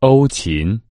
欧芹